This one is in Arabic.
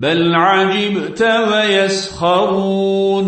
بل عجبت ويسخرون.